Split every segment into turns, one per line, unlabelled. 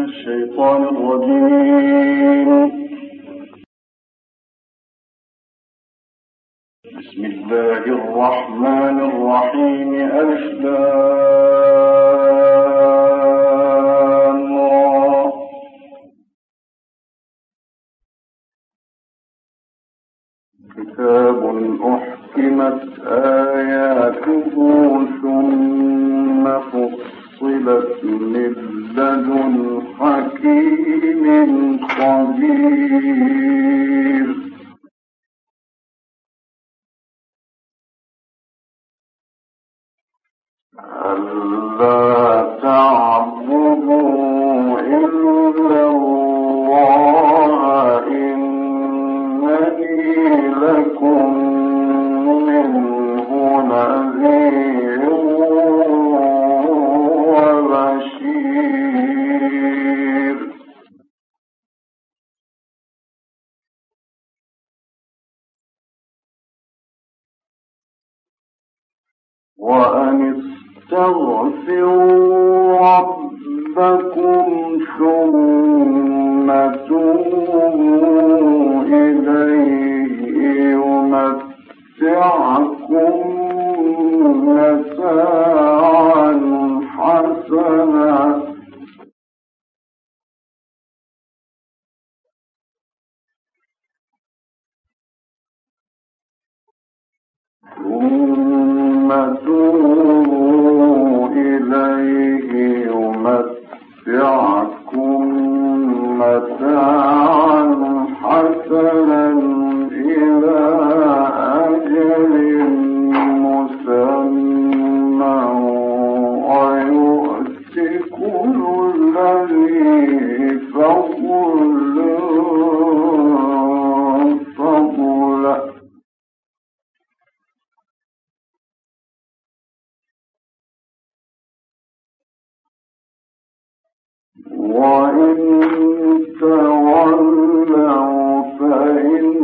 الشيطان الرجيم. بسم الله الرحمن الرحيم. أسلام كتاب أحكمت آياته ثم فصلت من لدن حكيم خبير وأن استغفروا ربكم ثم توبوا إليه يمتعكم متاعا حسنا. إليه يمتعكم.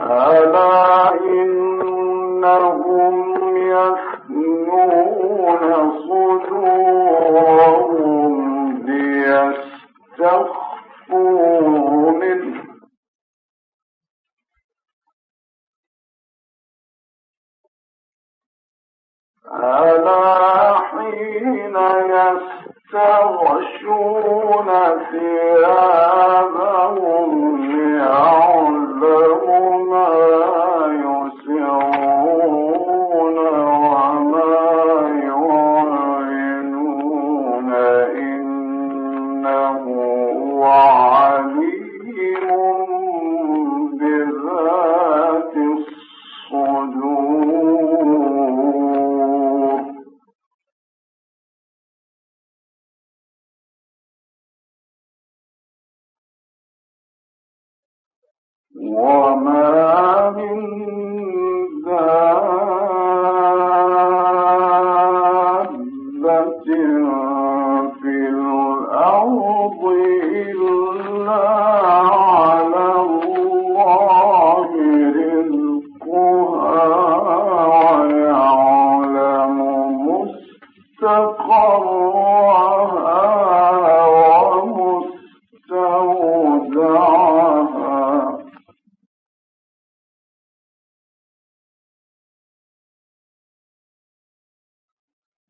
ألا إنهم يسرون ألا حين يستغشون ثيابهم وما من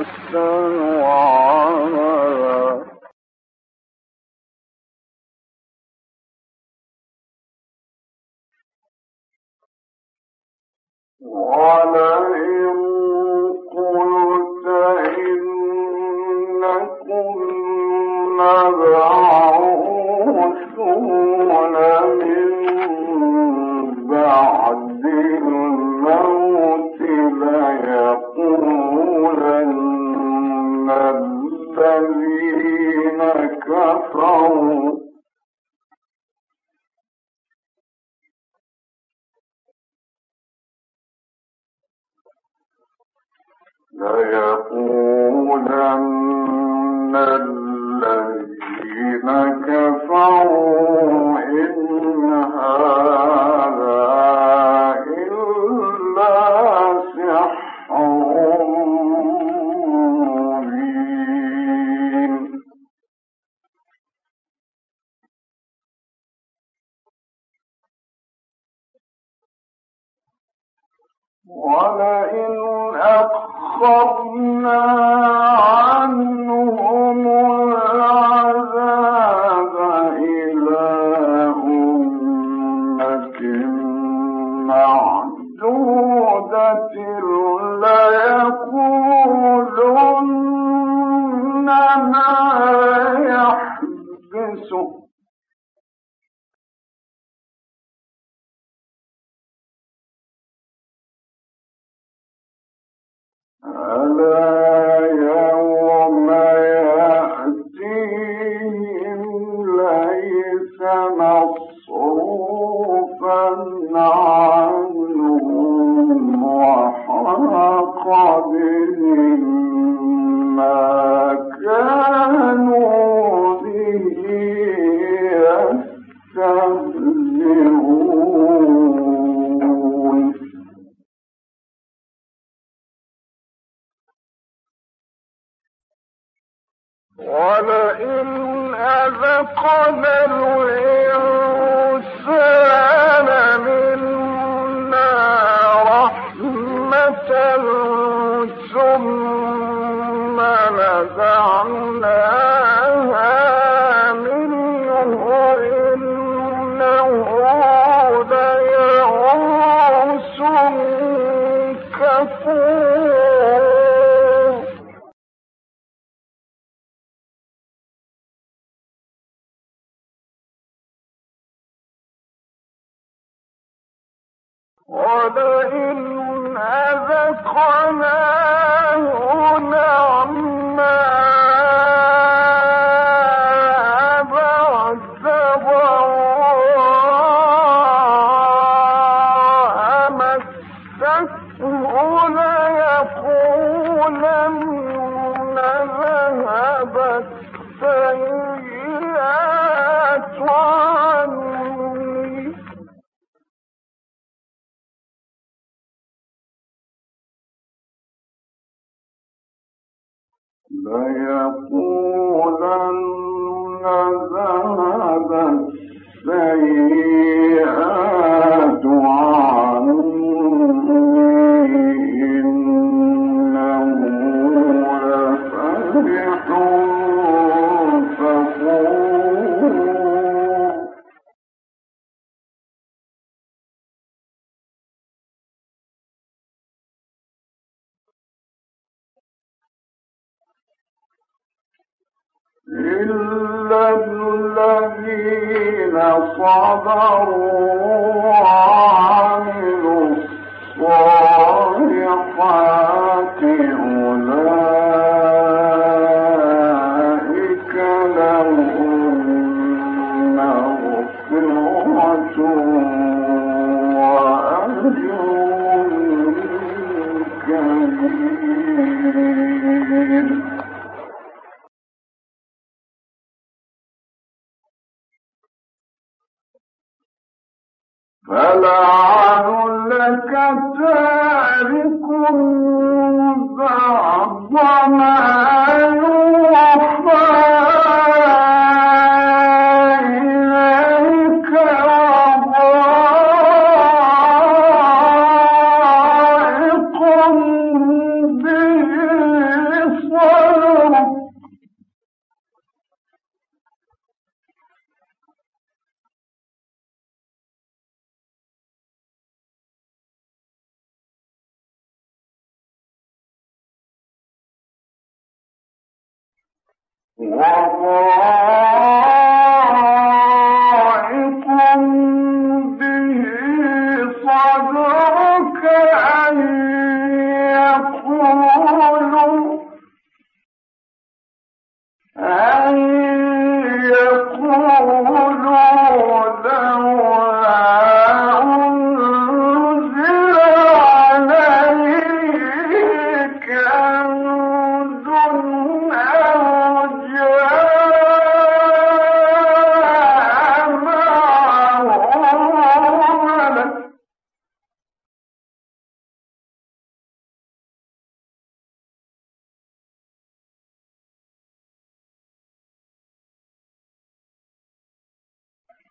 السماء ليقولن الذين كفروا ولئن الصالحات أولئك الله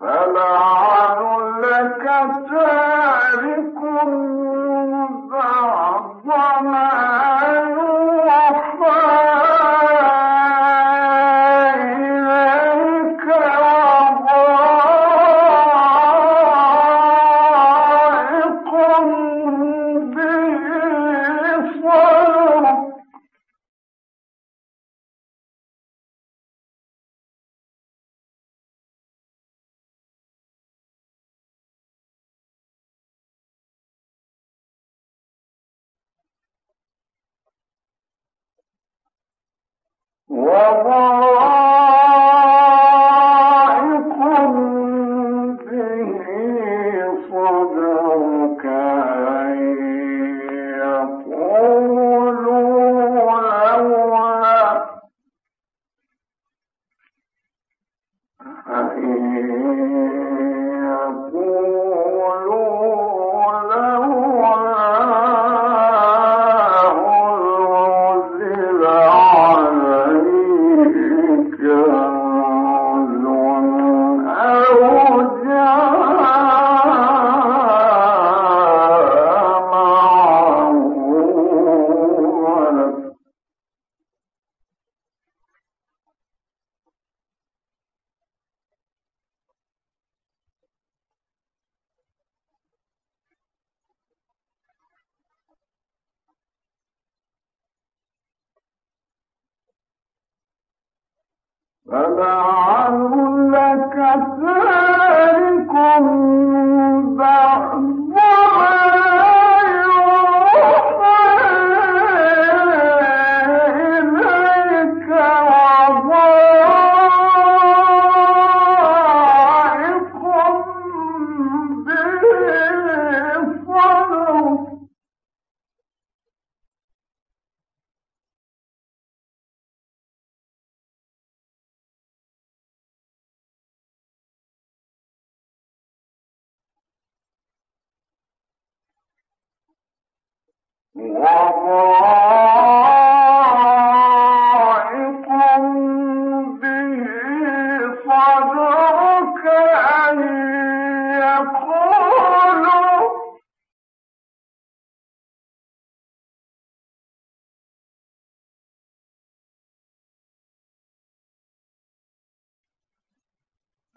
فلعلك تارك فلعلك تارك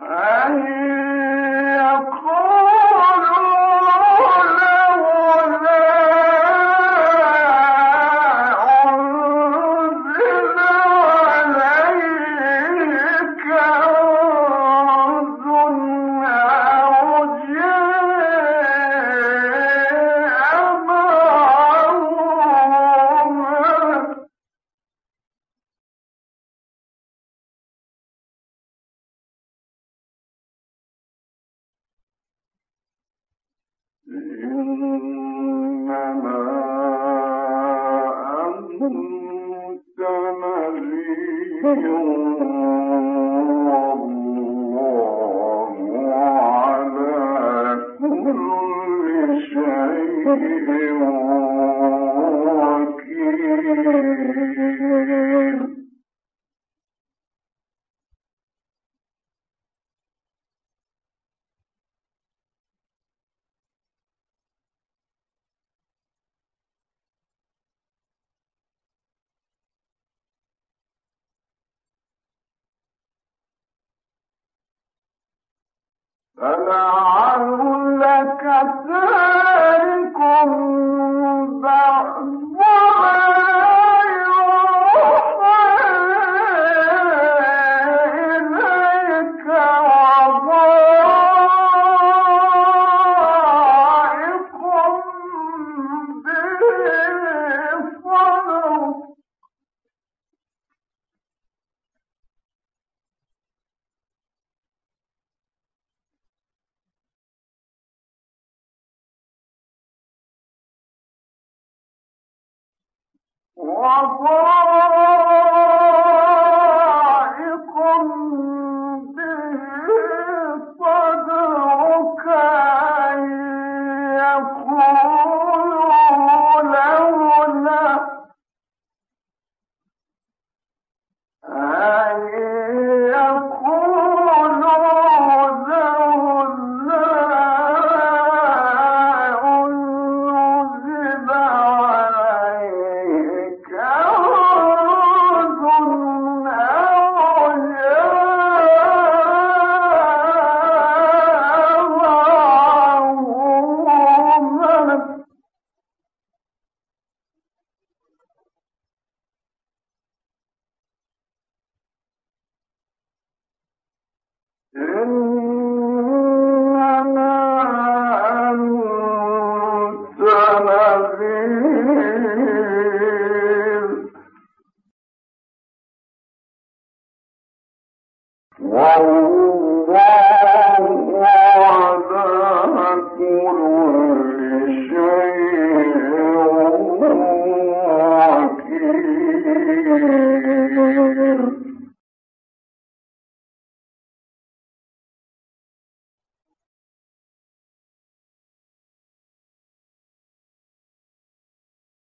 أهل شيء فلعلك تارك
Thank